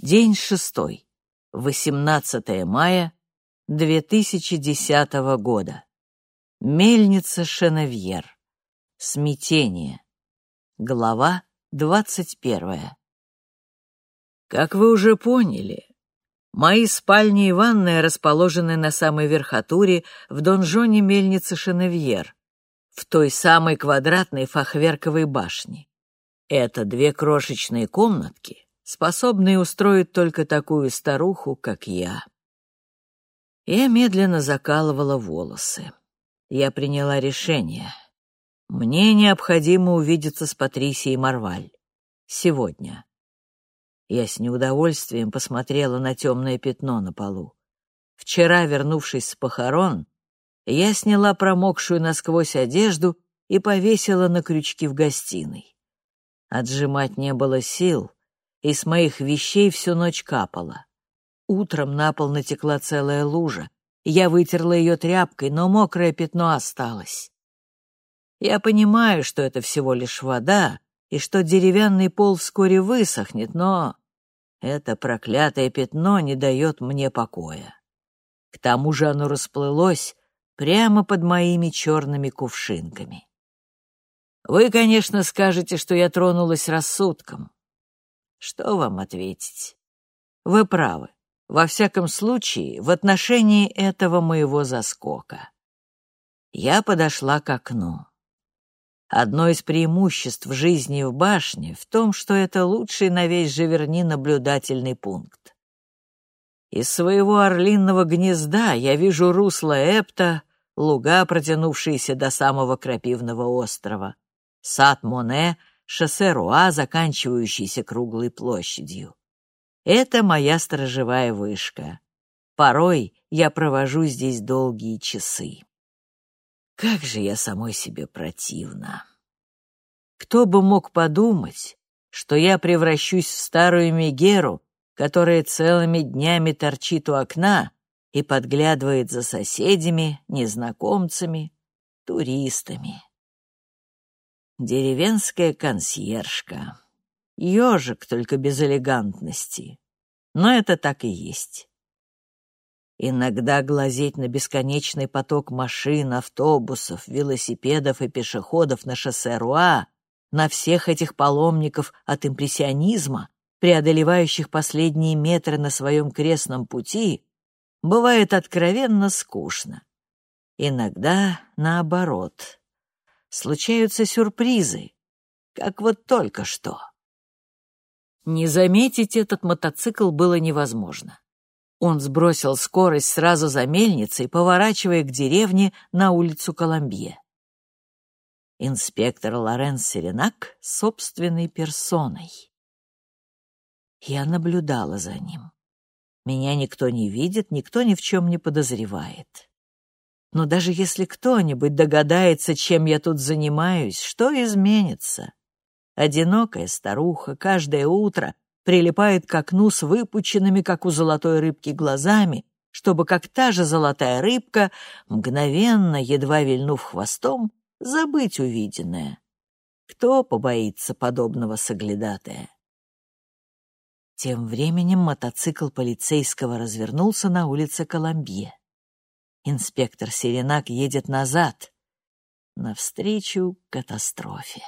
День шестой. 18 мая 2010 года. Мельница Шеневьер. Смятение. Глава 21. Как вы уже поняли, мои спальни и ванная расположены на самой верхотуре в донжоне мельницы Шеневьер, в той самой квадратной фахверковой башне. Это две крошечные комнатки, способные устроить только такую старуху, как я. Я медленно закалывала волосы. Я приняла решение. Мне необходимо увидеться с Патрисией Марваль. Сегодня. Я с неудовольствием посмотрела на темное пятно на полу. Вчера, вернувшись с похорон, я сняла промокшую насквозь одежду и повесила на крючки в гостиной. Отжимать не было сил, и с моих вещей всю ночь капало. Утром на пол натекла целая лужа. Я вытерла ее тряпкой, но мокрое пятно осталось. Я понимаю, что это всего лишь вода, и что деревянный пол вскоре высохнет, но это проклятое пятно не дает мне покоя. К тому же оно расплылось прямо под моими черными кувшинками. Вы, конечно, скажете, что я тронулась рассудком. Что вам ответить? Вы правы. Во всяком случае, в отношении этого моего заскока. Я подошла к окну. Одно из преимуществ жизни в башне в том, что это лучший на весь Живерни наблюдательный пункт. Из своего орлинного гнезда я вижу русло Эпта, луга, протянувшиеся до самого крапивного острова, сад Моне шоссе Руа, заканчивающееся круглой площадью. Это моя сторожевая вышка. Порой я провожу здесь долгие часы. Как же я самой себе противна. Кто бы мог подумать, что я превращусь в старую Мегеру, которая целыми днями торчит у окна и подглядывает за соседями, незнакомцами, туристами. Деревенская консьержка. Ежик, только без элегантности. Но это так и есть. Иногда глазеть на бесконечный поток машин, автобусов, велосипедов и пешеходов на шоссе Руа, на всех этих паломников от импрессионизма, преодолевающих последние метры на своем крестном пути, бывает откровенно скучно. Иногда наоборот случаются сюрпризы, как вот только что. Не заметить этот мотоцикл было невозможно. Он сбросил скорость сразу за мельницей, поворачивая к деревне на улицу Коломбье. Инспектор Лоренс Серенак собственной персоной. Я наблюдала за ним. Меня никто не видит, никто ни в чем не подозревает. Но даже если кто-нибудь догадается, чем я тут занимаюсь, что изменится? Одинокая старуха каждое утро прилипает к окну с выпученными, как у золотой рыбки, глазами, чтобы, как та же золотая рыбка, мгновенно, едва вильнув хвостом, забыть увиденное. Кто побоится подобного соглядатая? Тем временем мотоцикл полицейского развернулся на улице Коломбье. Инспектор Серенак едет назад, навстречу катастрофе.